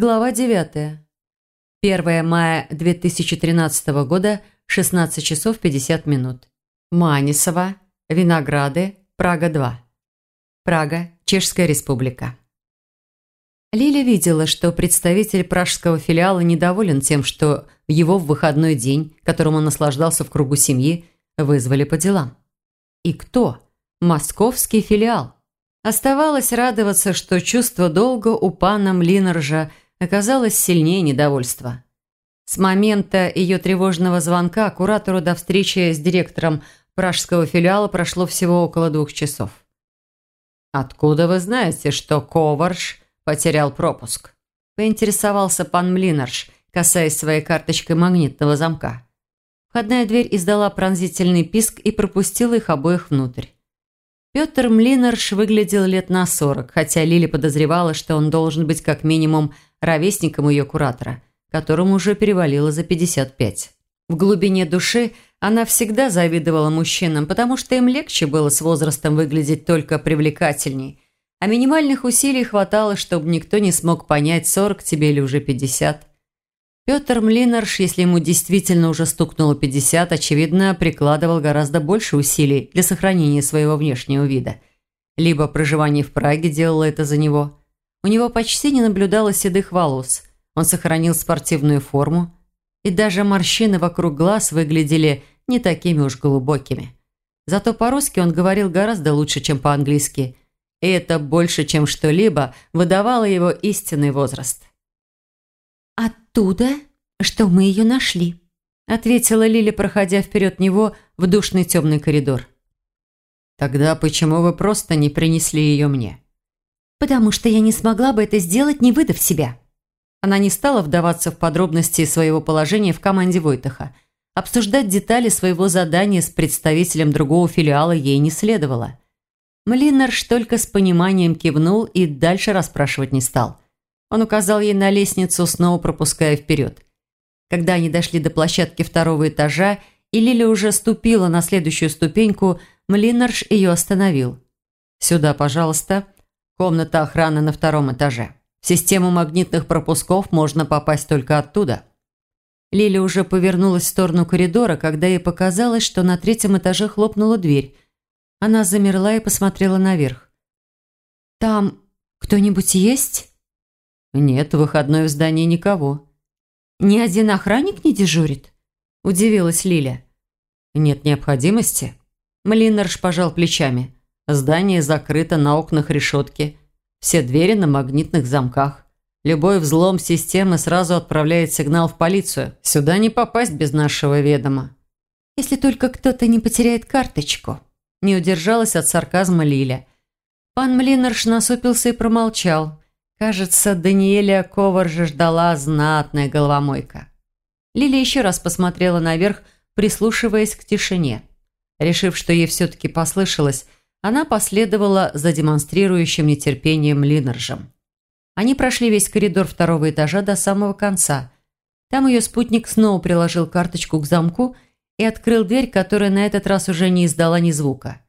Глава 9. 1 мая 2013 года, 16 часов 50 минут. Манисова, Винограды, Прага-2. Прага, Чешская республика. Лиля видела, что представитель пражского филиала недоволен тем, что его в выходной день, которым он наслаждался в кругу семьи, вызвали по делам. И кто? Московский филиал. Оставалось радоваться, что чувство долга у пана Млинаржа оказалось сильнее недовольства. С момента ее тревожного звонка куратору до встречи с директором пражского филиала прошло всего около двух часов. «Откуда вы знаете, что Коварш потерял пропуск?» – поинтересовался пан Млинарш, касаясь своей карточкой магнитного замка. Входная дверь издала пронзительный писк и пропустила их обоих внутрь. Петр Млинарш выглядел лет на сорок, хотя Лили подозревала, что он должен быть как минимум ровесником ее куратора, которому уже перевалило за 55. В глубине души она всегда завидовала мужчинам, потому что им легче было с возрастом выглядеть только привлекательней, а минимальных усилий хватало, чтобы никто не смог понять, 40 тебе или уже 50. Петр Млинарш, если ему действительно уже стукнуло 50, очевидно, прикладывал гораздо больше усилий для сохранения своего внешнего вида. Либо проживание в Праге делало это за него. У него почти не наблюдалось седых волос. Он сохранил спортивную форму. И даже морщины вокруг глаз выглядели не такими уж глубокими. Зато по-русски он говорил гораздо лучше, чем по-английски. И это больше, чем что-либо, выдавало его истинный возраст. «Оттуда, что мы ее нашли», – ответила Лили, проходя вперед него в душный темный коридор. «Тогда почему вы просто не принесли ее мне?» «Потому что я не смогла бы это сделать, не выдав себя». Она не стала вдаваться в подробности своего положения в команде Войтаха. Обсуждать детали своего задания с представителем другого филиала ей не следовало. Млинарш только с пониманием кивнул и дальше расспрашивать не стал – он указал ей на лестницу, снова пропуская вперед. Когда они дошли до площадки второго этажа, и Лили уже ступила на следующую ступеньку, Млинарш ее остановил. «Сюда, пожалуйста. Комната охраны на втором этаже. В систему магнитных пропусков можно попасть только оттуда». Лили уже повернулась в сторону коридора, когда ей показалось, что на третьем этаже хлопнула дверь. Она замерла и посмотрела наверх. «Там кто-нибудь есть?» «Нет, в выходной в здании никого». «Ни один охранник не дежурит?» – удивилась Лиля. «Нет необходимости». Млинарш пожал плечами. Здание закрыто, на окнах решетки. Все двери на магнитных замках. Любой взлом системы сразу отправляет сигнал в полицию. Сюда не попасть без нашего ведома. Если только кто-то не потеряет карточку. Не удержалась от сарказма Лиля. Пан Млинарш насупился и промолчал. Кажется, Даниэля Коваржа ждала знатная головомойка. Лилия еще раз посмотрела наверх, прислушиваясь к тишине. Решив, что ей все-таки послышалось, она последовала за демонстрирующим нетерпением Линнержем. Они прошли весь коридор второго этажа до самого конца. Там ее спутник снова приложил карточку к замку и открыл дверь, которая на этот раз уже не издала ни звука.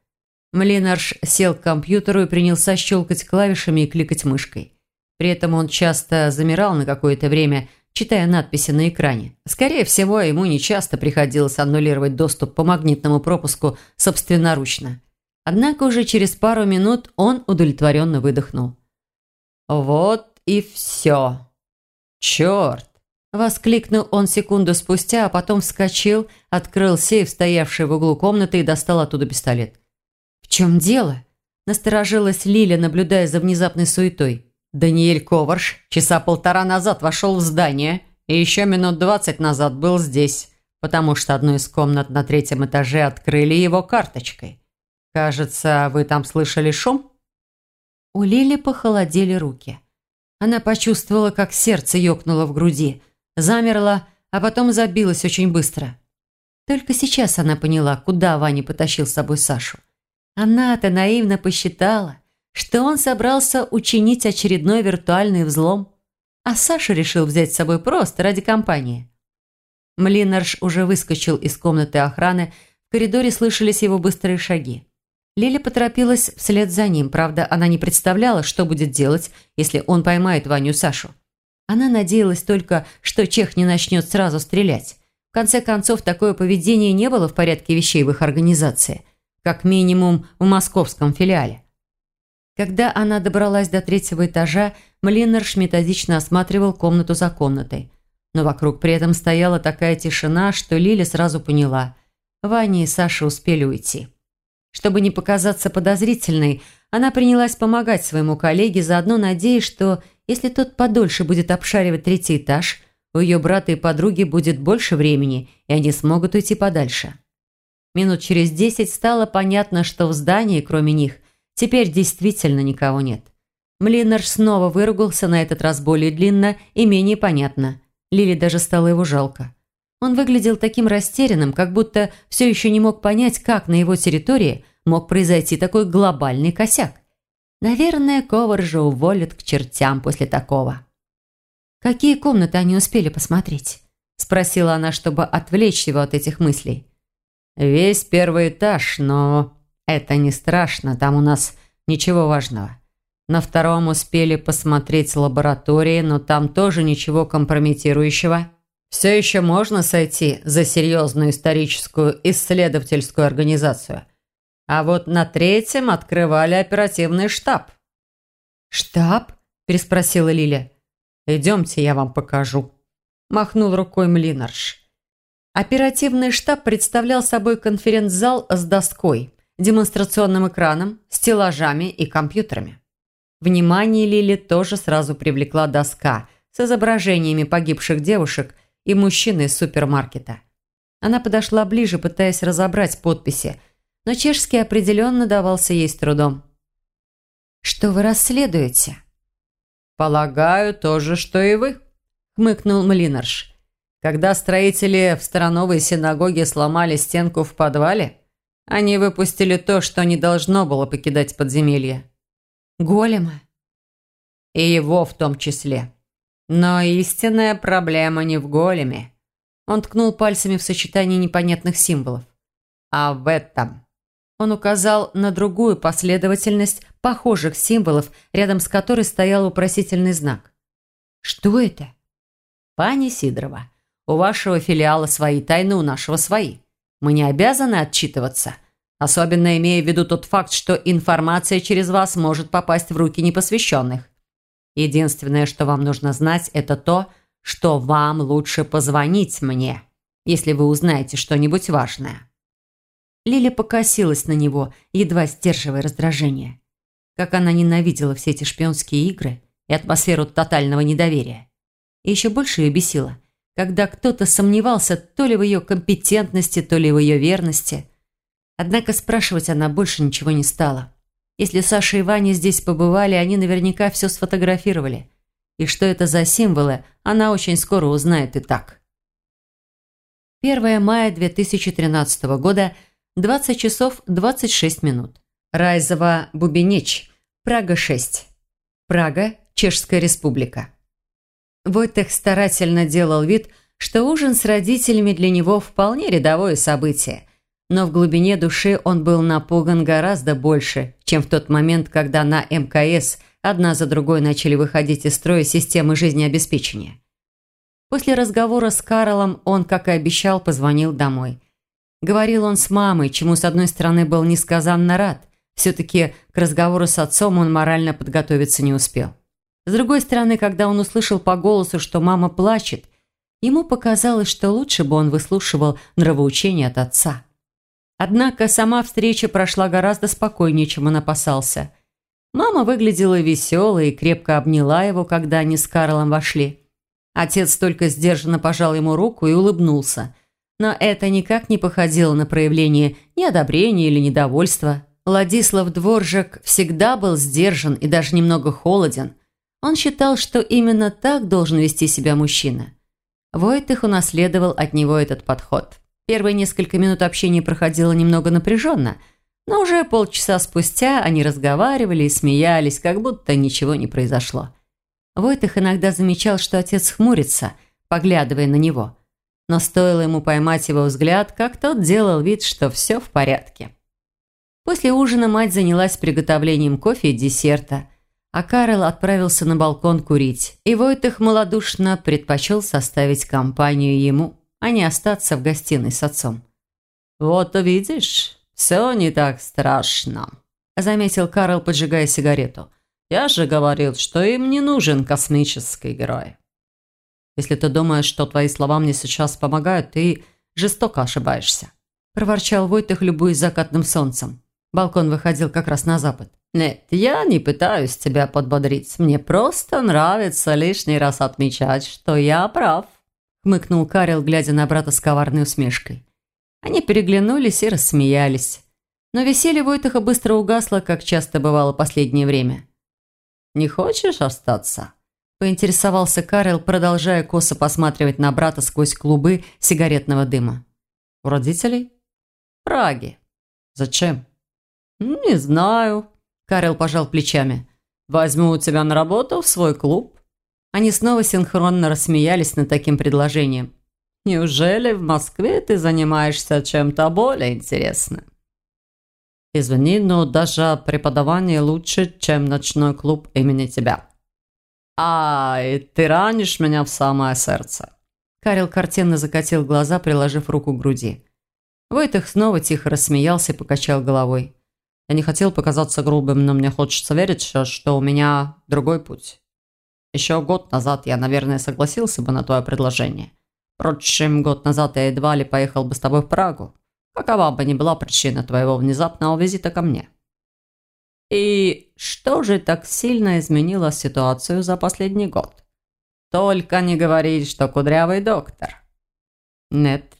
Млинарш сел к компьютеру и принялся щелкать клавишами и кликать мышкой. При этом он часто замирал на какое-то время, читая надписи на экране. Скорее всего, ему нечасто приходилось аннулировать доступ по магнитному пропуску собственноручно. Однако уже через пару минут он удовлетворенно выдохнул. «Вот и все. Черт!» Воскликнул он секунду спустя, а потом вскочил, открыл сейф, стоявший в углу комнаты, и достал оттуда пистолет. «В чем дело?» Насторожилась Лиля, наблюдая за внезапной суетой. Даниэль Коварш часа полтора назад вошел в здание и еще минут двадцать назад был здесь, потому что одну из комнат на третьем этаже открыли его карточкой. Кажется, вы там слышали шум?» У Лили похолодели руки. Она почувствовала, как сердце ёкнуло в груди, замерла, а потом забилось очень быстро. Только сейчас она поняла, куда Ваня потащил с собой Сашу. Она-то наивно посчитала, что он собрался учинить очередной виртуальный взлом, а Саша решил взять с собой просто ради компании. Млинарш уже выскочил из комнаты охраны, в коридоре слышались его быстрые шаги. Лиля поторопилась вслед за ним, правда, она не представляла, что будет делать, если он поймает Ваню Сашу. Она надеялась только, что Чех не начнет сразу стрелять. В конце концов, такое поведение не было в порядке вещей в их организации, как минимум в московском филиале. Когда она добралась до третьего этажа, Млиннерш методично осматривал комнату за комнатой. Но вокруг при этом стояла такая тишина, что Лиля сразу поняла – Ваня и Саша успели уйти. Чтобы не показаться подозрительной, она принялась помогать своему коллеге, заодно надеясь, что если тот подольше будет обшаривать третий этаж, у ее брата и подруги будет больше времени, и они смогут уйти подальше. Минут через десять стало понятно, что в здании, кроме них, теперь действительно никого нет. Млинар снова выругался, на этот раз более длинно и менее понятно. Лили даже стало его жалко. Он выглядел таким растерянным, как будто все еще не мог понять, как на его территории мог произойти такой глобальный косяк. Наверное, Ковар же уволят к чертям после такого. «Какие комнаты они успели посмотреть?» – спросила она, чтобы отвлечь его от этих мыслей. «Весь первый этаж, но это не страшно, там у нас ничего важного. На втором успели посмотреть лаборатории, но там тоже ничего компрометирующего». Все еще можно сойти за серьезную историческую исследовательскую организацию. А вот на третьем открывали оперативный штаб. «Штаб?» – переспросила Лиля. «Идемте, я вам покажу», – махнул рукой Млинарш. Оперативный штаб представлял собой конференц-зал с доской, демонстрационным экраном, стеллажами и компьютерами. Внимание Лили тоже сразу привлекла доска с изображениями погибших девушек и мужчины из супермаркета. Она подошла ближе, пытаясь разобрать подписи, но чешский определенно давался ей с трудом. «Что вы расследуете?» «Полагаю, то же, что и вы», – хмыкнул Млинарш. «Когда строители в Старановой синагоге сломали стенку в подвале, они выпустили то, что не должно было покидать подземелье». «Голема?» «И его в том числе». Но истинная проблема не в големе. Он ткнул пальцами в сочетании непонятных символов. А в этом. Он указал на другую последовательность похожих символов, рядом с которой стоял упросительный знак. Что это? Пани Сидорова, у вашего филиала свои тайны, у нашего свои. Мы не обязаны отчитываться. Особенно имея в виду тот факт, что информация через вас может попасть в руки непосвященных. Единственное, что вам нужно знать, это то, что вам лучше позвонить мне, если вы узнаете что-нибудь важное». Лиля покосилась на него, едва сдерживая раздражение. Как она ненавидела все эти шпионские игры и атмосферу тотального недоверия. И еще больше ее бесило, когда кто-то сомневался то ли в ее компетентности, то ли в ее верности. Однако спрашивать она больше ничего не стала. Если Саша и Ваня здесь побывали, они наверняка все сфотографировали. И что это за символы, она очень скоро узнает и так. 1 мая 2013 года, 20 часов 26 минут. Райзова Бубенич, Прага-6. Прага, Чешская республика. Войтех старательно делал вид, что ужин с родителями для него вполне рядовое событие, но в глубине души он был напуган гораздо больше, чем в тот момент, когда на МКС одна за другой начали выходить из строя системы жизнеобеспечения. После разговора с Карлом он, как и обещал, позвонил домой. Говорил он с мамой, чему, с одной стороны, был несказанно рад. Все-таки к разговору с отцом он морально подготовиться не успел. С другой стороны, когда он услышал по голосу, что мама плачет, ему показалось, что лучше бы он выслушивал нравоучение от отца. Однако сама встреча прошла гораздо спокойнее, чем он опасался. Мама выглядела веселой и крепко обняла его, когда они с Карлом вошли. Отец только сдержанно пожал ему руку и улыбнулся. Но это никак не походило на проявление неодобрения или недовольства. Владислав Дворжик всегда был сдержан и даже немного холоден. Он считал, что именно так должен вести себя мужчина. Войтых унаследовал от него этот подход. Первые несколько минут общения проходило немного напряженно, но уже полчаса спустя они разговаривали и смеялись, как будто ничего не произошло. Войтых иногда замечал, что отец хмурится, поглядывая на него. Но стоило ему поймать его взгляд, как тот делал вид, что все в порядке. После ужина мать занялась приготовлением кофе и десерта, а Карл отправился на балкон курить. И Войтых малодушно предпочел составить компанию ему, а не остаться в гостиной с отцом. «Вот видишь, все не так страшно», – заметил Карл, поджигая сигарету. «Я же говорил, что им не нужен космический герой». «Если ты думаешь, что твои слова мне сейчас помогают, ты жестоко ошибаешься», – проворчал Войтых, любуясь закатным солнцем. Балкон выходил как раз на запад. «Нет, я не пытаюсь тебя подбодрить. Мне просто нравится лишний раз отмечать, что я прав», – хмыкнул Карел, глядя на брата с коварной усмешкой. Они переглянулись и рассмеялись. Но веселье Войтаха быстро угасло, как часто бывало последнее время. «Не хочешь остаться?» – поинтересовался Карел, продолжая косо посматривать на брата сквозь клубы сигаретного дыма. «У родителей?» «В Праге». «Зачем?» «Не знаю», – Карел пожал плечами. «Возьму у тебя на работу в свой клуб». Они снова синхронно рассмеялись над таким предложением. Неужели в Москве ты занимаешься чем-то более интересным? Извини, но даже преподавание лучше, чем ночной клуб имени тебя. Ай, ты ранишь меня в самое сердце. Карел картинно закатил глаза, приложив руку к груди. Войтых снова тихо рассмеялся и покачал головой. Я не хотел показаться грубым, но мне хочется верить, что у меня другой путь. Еще год назад я, наверное, согласился бы на твое предложение. Впрочем, год назад я едва ли поехал бы с тобой в Прагу. Какова бы ни была причина твоего внезапного визита ко мне. И что же так сильно изменило ситуацию за последний год? Только не говори, что кудрявый доктор. Нет.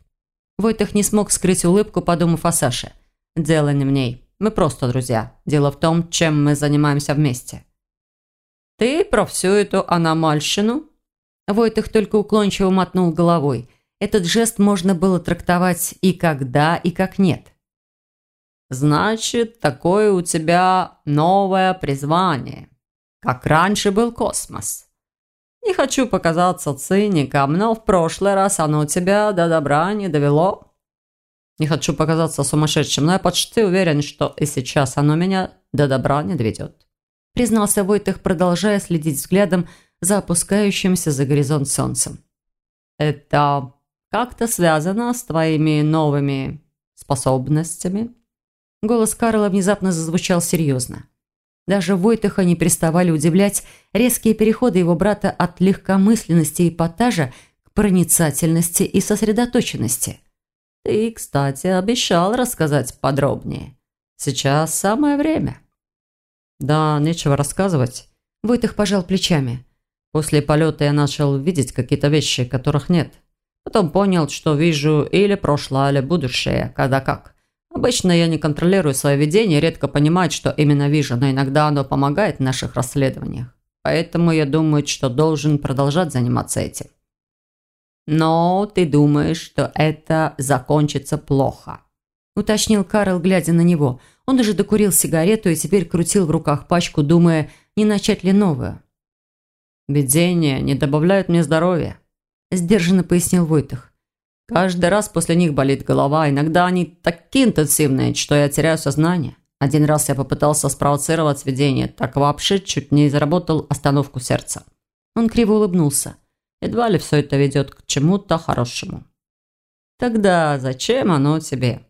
Войтых не смог скрыть улыбку, подумав о Саше. Дело не в ней. Мы просто друзья. Дело в том, чем мы занимаемся вместе. Ты про всю эту аномальщину Войтых только уклончиво мотнул головой. Этот жест можно было трактовать и когда, и как нет. «Значит, такое у тебя новое призвание, как раньше был космос. Не хочу показаться циником, но в прошлый раз оно тебя до добра не довело. Не хочу показаться сумасшедшим, но я почти уверен, что и сейчас оно меня до добра не доведет», признался Войтых, продолжая следить взглядом за опускающимся за горизонт солнцем. «Это как-то связано с твоими новыми способностями?» Голос Карла внезапно зазвучал серьезно. Даже Войтыха не переставали удивлять резкие переходы его брата от легкомысленности и эпатажа к проницательности и сосредоточенности. «Ты, кстати, обещал рассказать подробнее. Сейчас самое время». «Да, нечего рассказывать». Войтых пожал плечами. После полета я начал видеть какие-то вещи, которых нет. Потом понял, что вижу или прошлое, или будущее, когда как. Обычно я не контролирую свое видение, редко понимаю, что именно вижу, но иногда оно помогает в наших расследованиях. Поэтому я думаю, что должен продолжать заниматься этим. Но ты думаешь, что это закончится плохо? Уточнил Карл, глядя на него. Он уже докурил сигарету и теперь крутил в руках пачку, думая, не начать ли новую. «Видения не добавляют мне здоровья», – сдержанно пояснил Войтых. «Каждый раз после них болит голова, иногда они такие интенсивные, что я теряю сознание. Один раз я попытался спровоцировать видение, так вообще чуть не заработал остановку сердца». Он криво улыбнулся. Едва ли все это ведет к чему-то хорошему. «Тогда зачем оно тебе?»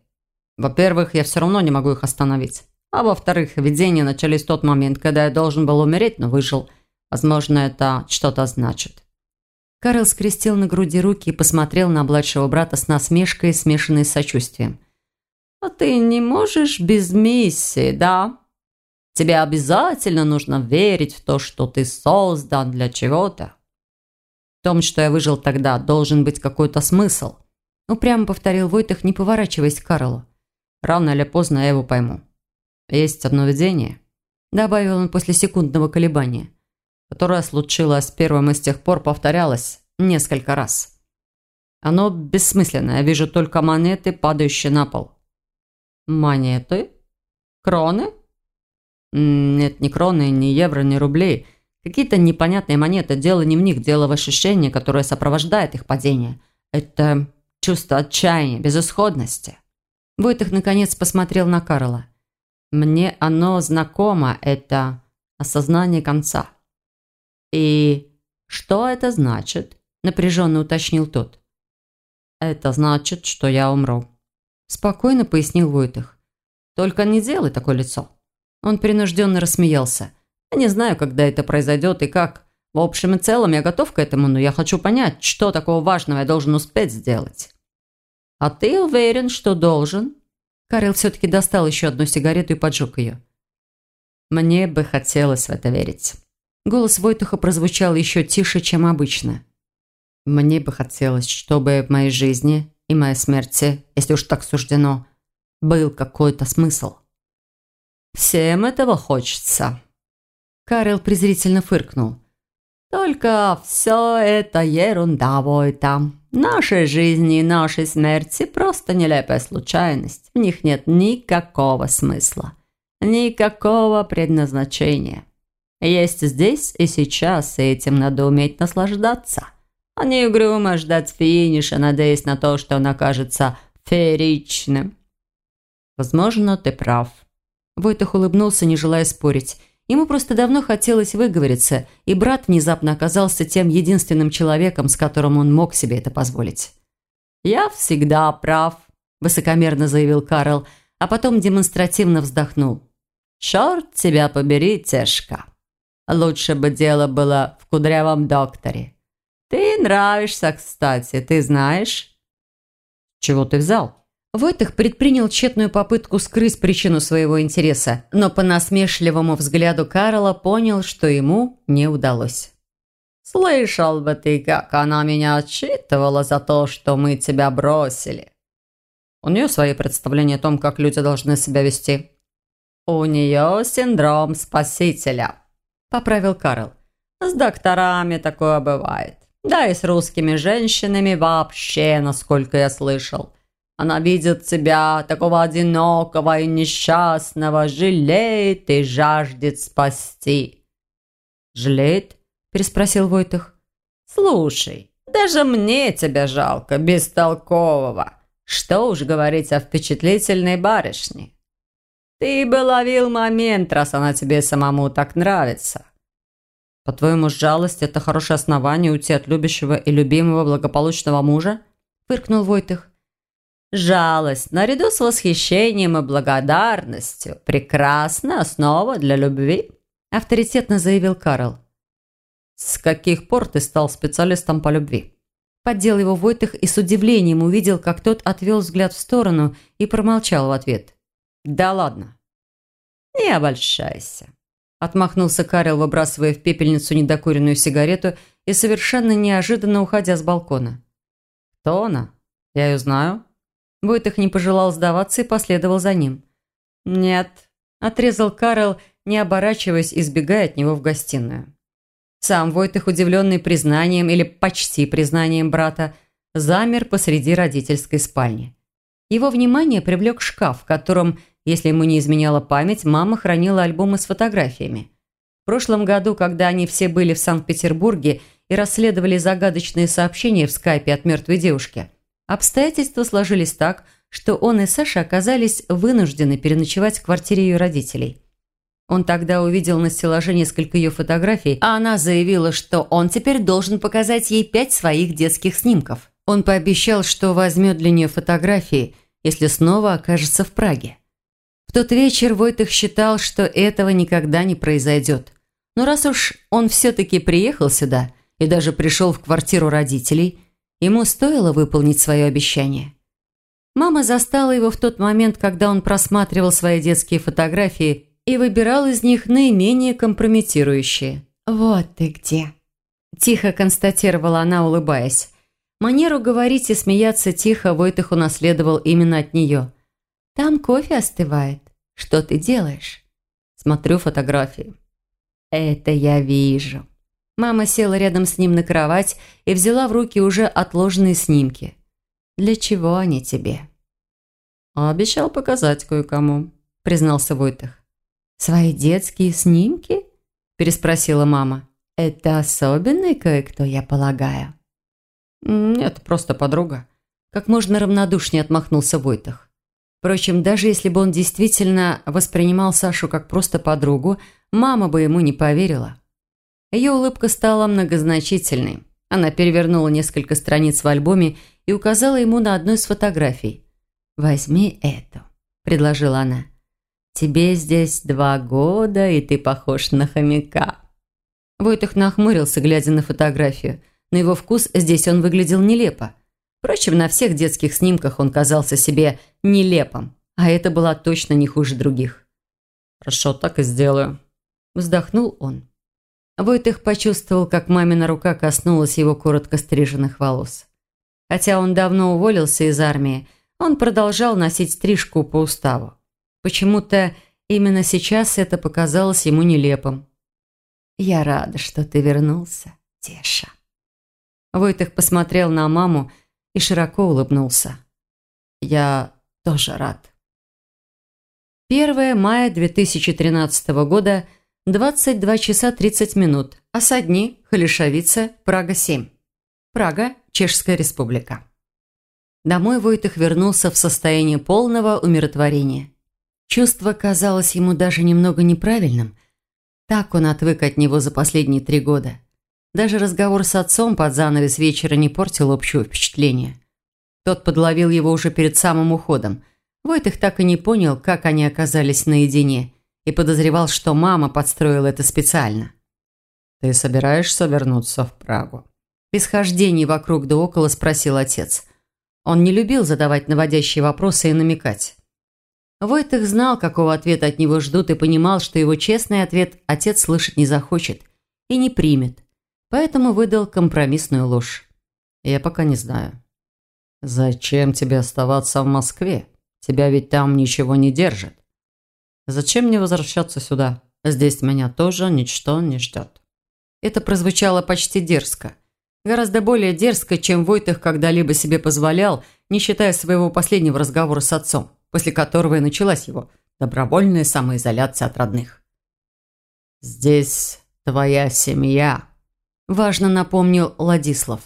«Во-первых, я все равно не могу их остановить. А во-вторых, видения начались в тот момент, когда я должен был умереть, но выжил – Возможно, это что-то значит». Карл скрестил на груди руки и посмотрел на младшего брата с насмешкой, смешанной с сочувствием. «А ты не можешь без миссии, да? Тебе обязательно нужно верить в то, что ты создан для чего-то. В том, что я выжил тогда, должен быть какой-то смысл». Упрямо повторил Войтах, не поворачиваясь к Карлу. «Рано или поздно я его пойму. Есть одно видение», – добавил он после секундного колебания – которое случилось первым и с тех пор повторялось несколько раз. Оно бессмысленное. Я вижу только монеты, падающие на пол. Монеты? Кроны? Нет, не кроны, не евро, не рубли. Какие-то непонятные монеты. Дело не в них, дело в ощущении, которое сопровождает их падение. Это чувство отчаяния, безысходности. Войтых наконец посмотрел на Карла. Мне оно знакомо, это осознание конца. «И что это значит?» – напряженно уточнил тот. «Это значит, что я умру», – спокойно пояснил Войтых. «Только не делай такое лицо». Он принужденно рассмеялся. «Я не знаю, когда это произойдет и как. В общем и целом я готов к этому, но я хочу понять, что такого важного я должен успеть сделать». «А ты уверен, что должен?» Карел все-таки достал еще одну сигарету и поджег ее. «Мне бы хотелось в это верить». Голос Войтуха прозвучал еще тише, чем обычно. «Мне бы хотелось, чтобы в моей жизни и моей смерти, если уж так суждено, был какой-то смысл». «Всем этого хочется». Карел презрительно фыркнул. «Только все это ерунда, Войта. Наши жизни и наши смерти – просто нелепая случайность. В них нет никакого смысла, никакого предназначения. Есть здесь и сейчас, и этим надо уметь наслаждаться. А не угрюмо ждать финиша, надеясь на то, что он окажется фееричным. Возможно, ты прав. Войтах улыбнулся, не желая спорить. Ему просто давно хотелось выговориться, и брат внезапно оказался тем единственным человеком, с которым он мог себе это позволить. «Я всегда прав», – высокомерно заявил Карл, а потом демонстративно вздохнул. «Черт тебя побери, Тешка!» Лучше бы дело было в кудрявом докторе. Ты нравишься, кстати, ты знаешь?» «Чего ты взял?» Войтых предпринял тщетную попытку скрыть причину своего интереса, но по насмешливому взгляду Карла понял, что ему не удалось. «Слышал бы ты, как она меня отчитывала за то, что мы тебя бросили». У нее свои представления о том, как люди должны себя вести. «У нее синдром спасителя», поправил Карл. «С докторами такое бывает. Да и с русскими женщинами вообще, насколько я слышал. Она видит себя такого одинокого и несчастного, жалеет и жаждет спасти». «Жалеет?» – переспросил Войтых. «Слушай, даже мне тебя жалко, бестолкового. Что уж говорить о впечатлительной барышне. Ты бы ловил момент, раз она тебе самому так нравится. По-твоему, жалость – это хорошее основание уйти от любящего и любимого благополучного мужа? Фыркнул Войтых. Жалость, наряду с восхищением и благодарностью, прекрасная основа для любви, авторитетно заявил Карл. С каких пор ты стал специалистом по любви? Поддел его Войтых и с удивлением увидел, как тот отвел взгляд в сторону и промолчал в ответ. «Да ладно». «Не обольщайся», – отмахнулся Карел, выбрасывая в пепельницу недокуренную сигарету и совершенно неожиданно уходя с балкона. «Кто она? Я ее знаю». Войтых не пожелал сдаваться и последовал за ним. «Нет», – отрезал Карел, не оборачиваясь и сбегая от него в гостиную. Сам Войтых, удивленный признанием или почти признанием брата, замер посреди родительской спальни. Его внимание привлек шкаф, в котором если ему не изменяла память, мама хранила альбомы с фотографиями. В прошлом году, когда они все были в Санкт-Петербурге и расследовали загадочные сообщения в скайпе от мертвой девушки, обстоятельства сложились так, что он и Саша оказались вынуждены переночевать в квартире ее родителей. Он тогда увидел на стеллаже несколько ее фотографий, а она заявила, что он теперь должен показать ей пять своих детских снимков. Он пообещал, что возьмет для нее фотографии, если снова окажется в Праге. В тот вечер Войтых считал, что этого никогда не произойдет. Но раз уж он все-таки приехал сюда и даже пришел в квартиру родителей, ему стоило выполнить свое обещание. Мама застала его в тот момент, когда он просматривал свои детские фотографии и выбирал из них наименее компрометирующие. «Вот ты где!» – тихо констатировала она, улыбаясь. Манеру говорить и смеяться тихо Войтых унаследовал именно от нее – там кофе остывает. Что ты делаешь? Смотрю фотографии. Это я вижу. Мама села рядом с ним на кровать и взяла в руки уже отложенные снимки. Для чего они тебе? Обещал показать кое-кому, признался Войтых. Свои детские снимки? Переспросила мама. Это особенный кое-кто, я полагаю. Нет, просто подруга. Как можно равнодушнее отмахнулся Войтах. Впрочем, даже если бы он действительно воспринимал Сашу как просто подругу, мама бы ему не поверила. Ее улыбка стала многозначительной. Она перевернула несколько страниц в альбоме и указала ему на одну из фотографий. «Возьми эту», – предложила она. «Тебе здесь два года, и ты похож на хомяка». Войтых нахмурился, глядя на фотографию. На его вкус здесь он выглядел нелепо. Впрочем, на всех детских снимках он казался себе нелепым, а это была точно не хуже других. «Хорошо, так и сделаю», – вздохнул он. Войтых почувствовал, как мамина рука коснулась его коротко стриженных волос. Хотя он давно уволился из армии, он продолжал носить стрижку по уставу. Почему-то именно сейчас это показалось ему нелепым. «Я рада, что ты вернулся, Теша». Войтых посмотрел на маму и широко улыбнулся. «Я тоже рад». 1 мая 2013 года, 22 часа 30 минут. Осадни, Халишавица, Прага-7. Прага, Чешская республика. Домой Войтых вернулся в состоянии полного умиротворения. Чувство казалось ему даже немного неправильным. Так он отвык от него за последние три года. Даже разговор с отцом под занавес вечера не портил общего впечатления. Тот подловил его уже перед самым уходом. Войтых так и не понял, как они оказались наедине, и подозревал, что мама подстроила это специально. «Ты собираешься вернуться в Прагу?» Без хождений вокруг да около спросил отец. Он не любил задавать наводящие вопросы и намекать. Войтых знал, какого ответа от него ждут, и понимал, что его честный ответ отец слышать не захочет и не примет поэтому выдал компромиссную ложь. «Я пока не знаю». «Зачем тебе оставаться в Москве? Тебя ведь там ничего не держит. Зачем мне возвращаться сюда? Здесь меня тоже ничто не ждет». Это прозвучало почти дерзко. Гораздо более дерзко, чем Войтых когда-либо себе позволял, не считая своего последнего разговора с отцом, после которого и началась его добровольная самоизоляция от родных. «Здесь твоя семья», важно напомнил Ладислав.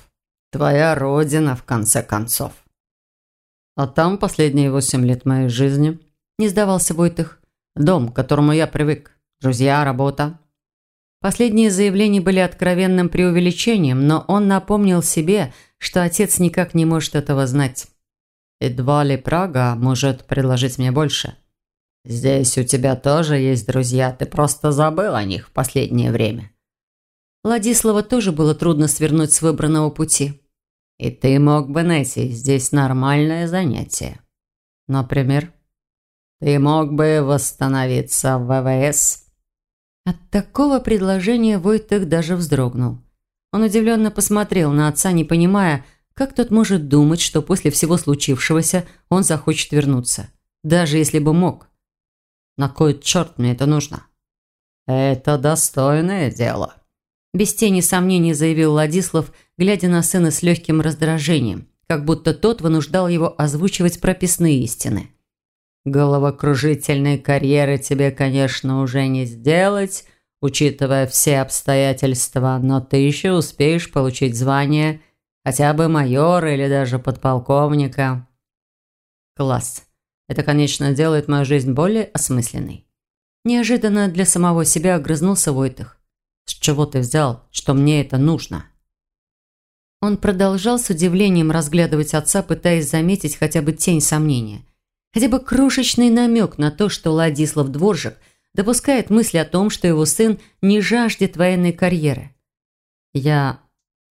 «Твоя родина, в конце концов». «А там последние восемь лет моей жизни», – не сдавался Войтых. «Дом, к которому я привык. Друзья, работа». Последние заявления были откровенным преувеличением, но он напомнил себе, что отец никак не может этого знать. «Едва ли Прага может предложить мне больше. Здесь у тебя тоже есть друзья, ты просто забыл о них в последнее время». Владислава тоже было трудно свернуть с выбранного пути. И ты мог бы найти здесь нормальное занятие. Например, ты мог бы восстановиться в ВВС. От такого предложения Войтых даже вздрогнул. Он удивленно посмотрел на отца, не понимая, как тот может думать, что после всего случившегося он захочет вернуться. Даже если бы мог. На кой черт мне это нужно? Это достойное дело. Без тени сомнений заявил Владислав, глядя на сына с легким раздражением, как будто тот вынуждал его озвучивать прописные истины. «Головокружительной карьеры тебе, конечно, уже не сделать, учитывая все обстоятельства, но ты еще успеешь получить звание хотя бы майора или даже подполковника». «Класс. Это, конечно, делает мою жизнь более осмысленной». Неожиданно для самого себя огрызнулся Войтых. С чего ты взял, что мне это нужно?» Он продолжал с удивлением разглядывать отца, пытаясь заметить хотя бы тень сомнения. Хотя бы крошечный намек на то, что Владислав Дворжик допускает мысли о том, что его сын не жаждет военной карьеры. «Я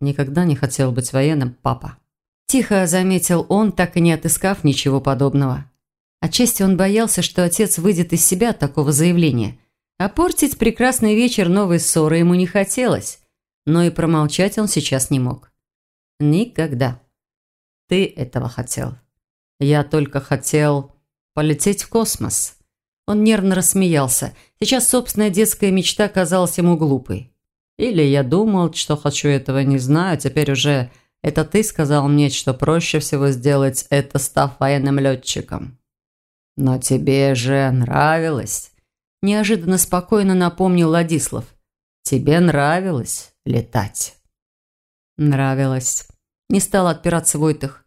никогда не хотел быть военным, папа», Тихо заметил он, так и не отыскав ничего подобного. Отчасти он боялся, что отец выйдет из себя от такого заявления, а портить прекрасный вечер новой ссоры ему не хотелось, но и промолчать он сейчас не мог. Никогда. Ты этого хотел. Я только хотел полететь в космос. Он нервно рассмеялся. Сейчас собственная детская мечта казалась ему глупой. Или я думал, что хочу этого, не знаю, теперь уже это ты сказал мне, что проще всего сделать это, став военным летчиком. Но тебе же нравилось неожиданно спокойно напомнил Ладислав. «Тебе нравилось летать?» «Нравилось». Не стал отпираться Войтых.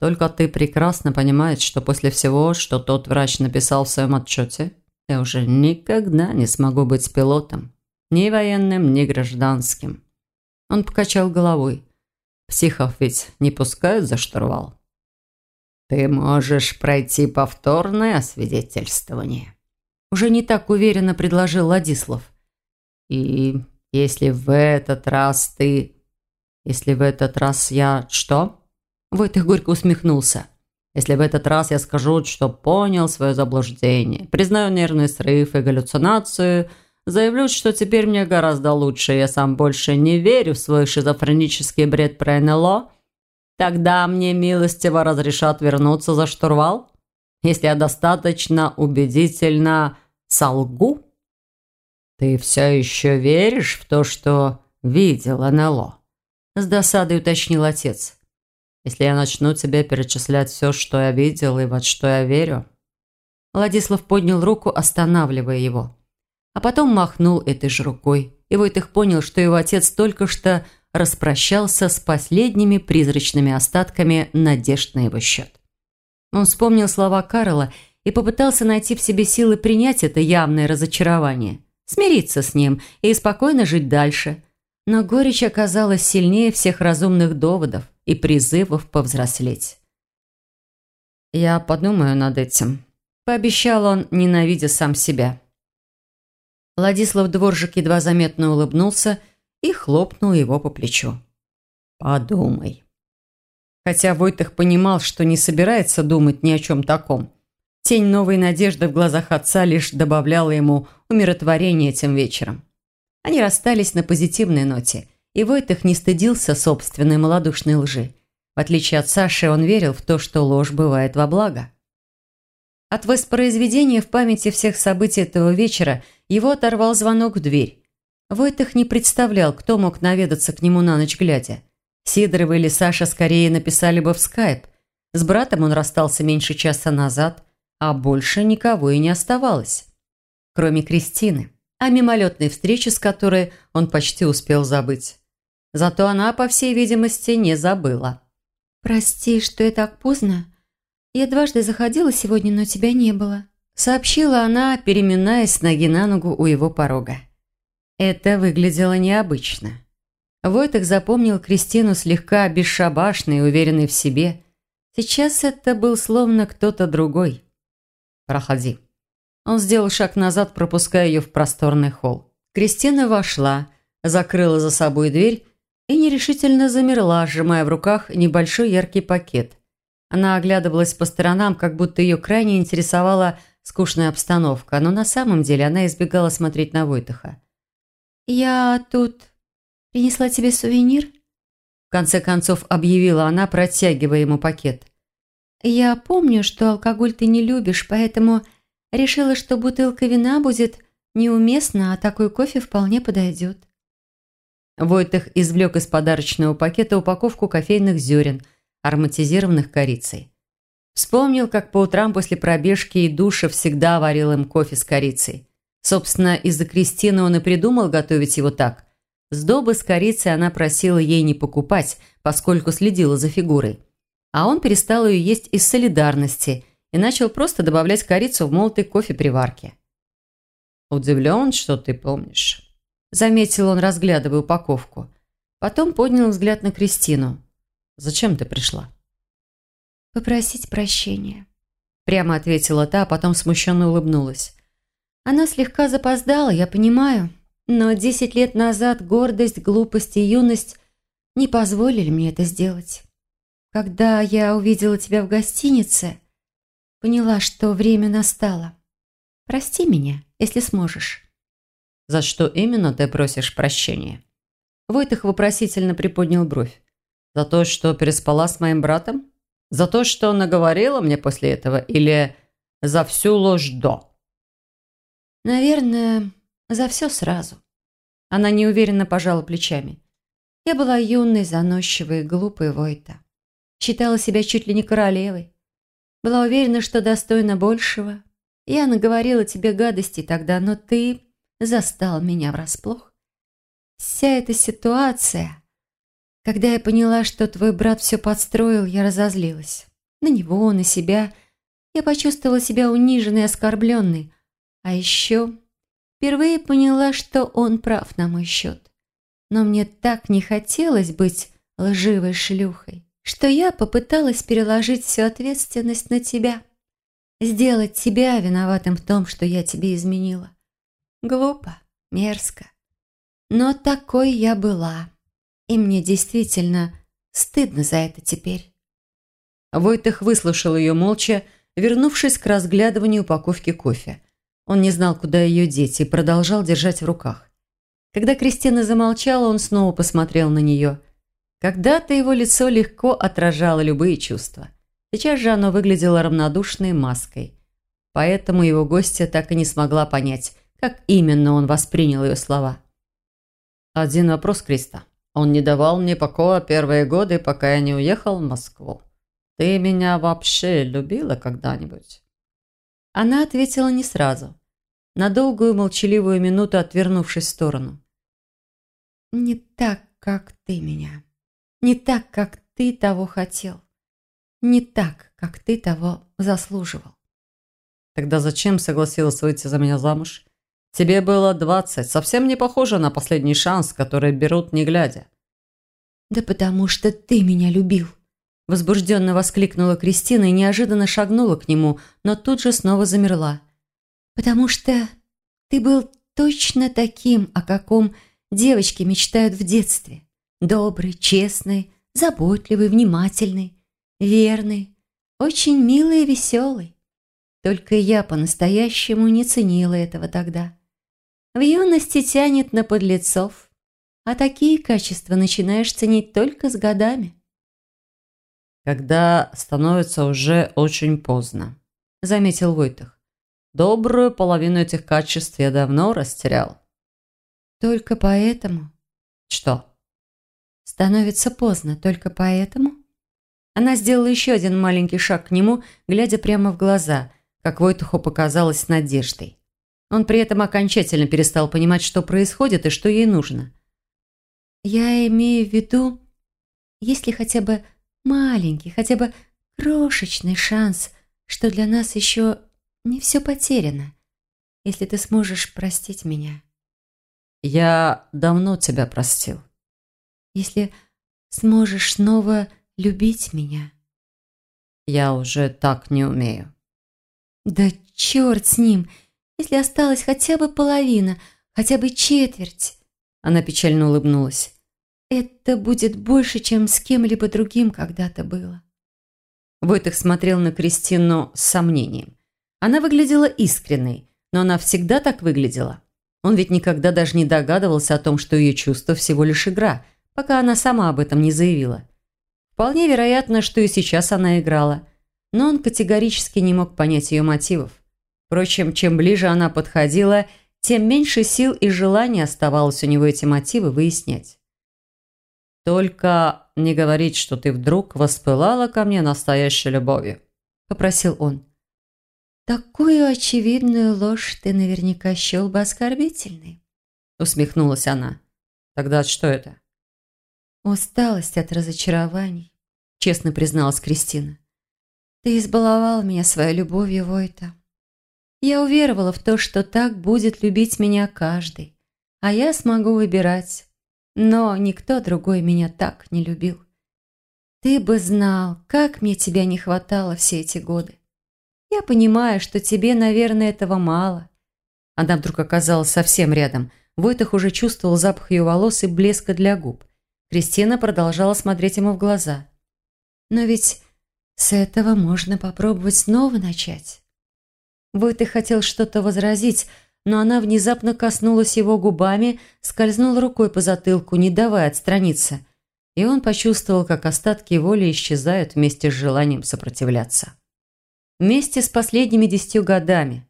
«Только ты прекрасно понимаешь, что после всего, что тот врач написал в своем отчете, Я уже никогда не смогу быть пилотом. Ни военным, ни гражданским. Он покачал головой. Психов ведь не пускают за штурвал. Ты можешь пройти повторное освидетельствование. Уже не так уверенно предложил Ладислав. И если в этот раз ты... Если в этот раз я... Что? Войтых горько усмехнулся. Если в этот раз я скажу, что понял свое заблуждение, признаю нервный срыв и галлюцинацию, заявлю, что теперь мне гораздо лучше, я сам больше не верю в свой шизофренический бред про НЛО, тогда мне милостиво разрешат вернуться за штурвал, если я достаточно убедительно солгу. Ты все еще веришь в то, что видел НЛО? С досадой уточнил отец. Если я начну тебе перечислять все, что я видел и во что я верю...» Владислав поднял руку, останавливая его. А потом махнул этой же рукой. И Войтых понял, что его отец только что распрощался с последними призрачными остатками надежд на его счет. Он вспомнил слова Карла и попытался найти в себе силы принять это явное разочарование, смириться с ним и спокойно жить дальше. Но горечь оказалась сильнее всех разумных доводов и призывов повзрослеть. «Я подумаю над этим», – пообещал он, ненавидя сам себя. Владислав Дворжик едва заметно улыбнулся и хлопнул его по плечу. «Подумай». Хотя Войтах понимал, что не собирается думать ни о чем таком. Тень новой надежды в глазах отца лишь добавляла ему умиротворение этим вечером. Они расстались на позитивной ноте – и Войтых не стыдился собственной малодушной лжи. В отличие от Саши, он верил в то, что ложь бывает во благо. От воспроизведения в памяти всех событий этого вечера его оторвал звонок в дверь. Войтых не представлял, кто мог наведаться к нему на ночь глядя. Сидорова или Саша скорее написали бы в скайп. С братом он расстался меньше часа назад, а больше никого и не оставалось. Кроме Кристины, о мимолетной встрече с которой он почти успел забыть. Зато она, по всей видимости, не забыла. «Прости, что я так поздно. Я дважды заходила сегодня, но тебя не было», сообщила она, переминаясь ноги на ногу у его порога. Это выглядело необычно. Войтых запомнил Кристину слегка бесшабашной и уверенной в себе. Сейчас это был словно кто-то другой. «Проходи». Он сделал шаг назад, пропуская ее в просторный холл. Кристина вошла, закрыла за собой дверь и нерешительно замерла, сжимая в руках небольшой яркий пакет. Она оглядывалась по сторонам, как будто ее крайне интересовала скучная обстановка, но на самом деле она избегала смотреть на Войтаха. «Я тут принесла тебе сувенир?» В конце концов объявила она, протягивая ему пакет. «Я помню, что алкоголь ты не любишь, поэтому решила, что бутылка вина будет неуместна, а такой кофе вполне подойдет». Войтых извлек из подарочного пакета упаковку кофейных зерен, ароматизированных корицей. Вспомнил, как по утрам после пробежки и душа всегда варил им кофе с корицей. Собственно, из-за Кристины он и придумал готовить его так. Сдобы с корицей она просила ей не покупать, поскольку следила за фигурой. А он перестал ее есть из солидарности и начал просто добавлять корицу в молотый кофе при варке. «Удивлен, что ты помнишь». Заметил он, разглядывая упаковку. Потом поднял взгляд на Кристину. «Зачем ты пришла?» «Попросить прощения», – прямо ответила та, а потом смущенно улыбнулась. «Она слегка запоздала, я понимаю, но десять лет назад гордость, глупость и юность не позволили мне это сделать. Когда я увидела тебя в гостинице, поняла, что время настало. Прости меня, если сможешь». «За что именно ты просишь прощения?» Войтых вопросительно приподнял бровь. «За то, что переспала с моим братом? За то, что наговорила мне после этого? Или за всю ложь до?» «Наверное, за все сразу». Она неуверенно пожала плечами. Я была юной, заносчивой, глупой Войта. Считала себя чуть ли не королевой. Была уверена, что достойна большего. Я наговорила тебе гадости тогда, но ты застал меня врасплох. Вся эта ситуация... Когда я поняла, что твой брат все подстроил, я разозлилась. На него, на себя. Я почувствовала себя униженной оскорбленной. А еще впервые поняла, что он прав на мой счет. Но мне так не хотелось быть лживой шлюхой, что я попыталась переложить всю ответственность на тебя. Сделать тебя виноватым в том, что я тебе изменила. Глупо, мерзко. Но такой я была. И мне действительно стыдно за это теперь. Войтых выслушал ее молча, вернувшись к разглядыванию упаковки кофе. Он не знал, куда ее деть, и продолжал держать в руках. Когда Кристина замолчала, он снова посмотрел на нее. Когда-то его лицо легко отражало любые чувства. Сейчас же оно выглядело равнодушной маской. Поэтому его гостья так и не смогла понять, как именно он воспринял ее слова. «Один вопрос, Криста. Он не давал мне покоя первые годы, пока я не уехал в Москву. Ты меня вообще любила когда-нибудь?» Она ответила не сразу, на долгую молчаливую минуту отвернувшись в сторону. «Не так, как ты меня. Не так, как ты того хотел. Не так, как ты того заслуживал». «Тогда зачем согласилась выйти за меня замуж? Тебе было двадцать, совсем не похоже на последний шанс, который берут не глядя». «Да потому что ты меня любил», Возбужденно воскликнула Кристина и неожиданно шагнула к нему, но тут же снова замерла. «Потому что ты был точно таким, о каком девочки мечтают в детстве. Добрый, честный, заботливый, внимательный, верный, очень милый и веселый. Только я по-настоящему не ценила этого тогда. В юности тянет на подлецов, а такие качества начинаешь ценить только с годами когда становится уже очень поздно», – заметил Войтах. «Добрую половину этих качеств я давно растерял». «Только поэтому?» «Что?» «Становится поздно только поэтому?» Она сделала еще один маленький шаг к нему, глядя прямо в глаза, как Войтуху показалось с надеждой. Он при этом окончательно перестал понимать, что происходит и что ей нужно. «Я имею в виду, если хотя бы маленький, хотя бы крошечный шанс, что для нас еще не все потеряно, если ты сможешь простить меня. Я давно тебя простил. Если сможешь снова любить меня. Я уже так не умею. Да черт с ним! Если осталась хотя бы половина, хотя бы четверть. Она печально улыбнулась. Это будет больше, чем с кем-либо другим когда-то было. Войтых смотрел на Кристину с сомнением. Она выглядела искренней, но она всегда так выглядела. Он ведь никогда даже не догадывался о том, что ее чувство всего лишь игра, пока она сама об этом не заявила. Вполне вероятно, что и сейчас она играла, но он категорически не мог понять ее мотивов. Впрочем, чем ближе она подходила, тем меньше сил и желания оставалось у него эти мотивы выяснять. «Только не говорить, что ты вдруг воспылала ко мне настоящей любовью», – попросил он. «Такую очевидную ложь ты наверняка счел бы оскорбительной», – усмехнулась она. «Тогда что это?» «Усталость от разочарований», – честно призналась Кристина. «Ты избаловал меня своей любовью, Войта. Я уверовала в то, что так будет любить меня каждый, а я смогу выбирать, но никто другой меня так не любил. Ты бы знал, как мне тебя не хватало все эти годы. Я понимаю, что тебе, наверное, этого мало. Она вдруг оказалась совсем рядом. Войтах уже чувствовал запах ее волос и блеска для губ. Кристина продолжала смотреть ему в глаза. Но ведь с этого можно попробовать снова начать. Войтах хотел что-то возразить, но она внезапно коснулась его губами, скользнула рукой по затылку, не давая отстраниться. И он почувствовал, как остатки воли исчезают вместе с желанием сопротивляться. Вместе с последними десятью годами.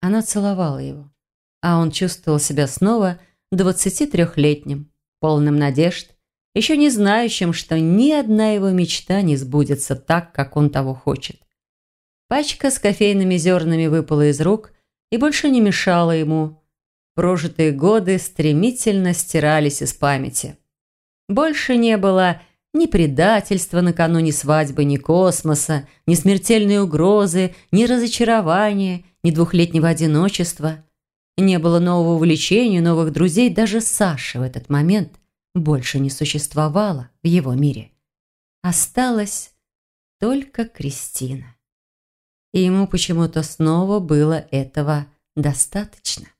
Она целовала его, а он чувствовал себя снова двадцати трехлетним, полным надежд, еще не знающим, что ни одна его мечта не сбудется так, как он того хочет. Пачка с кофейными зернами выпала из рук – и больше не мешало ему. Прожитые годы стремительно стирались из памяти. Больше не было ни предательства накануне свадьбы, ни космоса, ни смертельной угрозы, ни разочарования, ни двухлетнего одиночества. Не было нового увлечения, новых друзей. Даже Саша в этот момент больше не существовала в его мире. Осталась только Кристина. И ему почему-то снова было этого достаточно.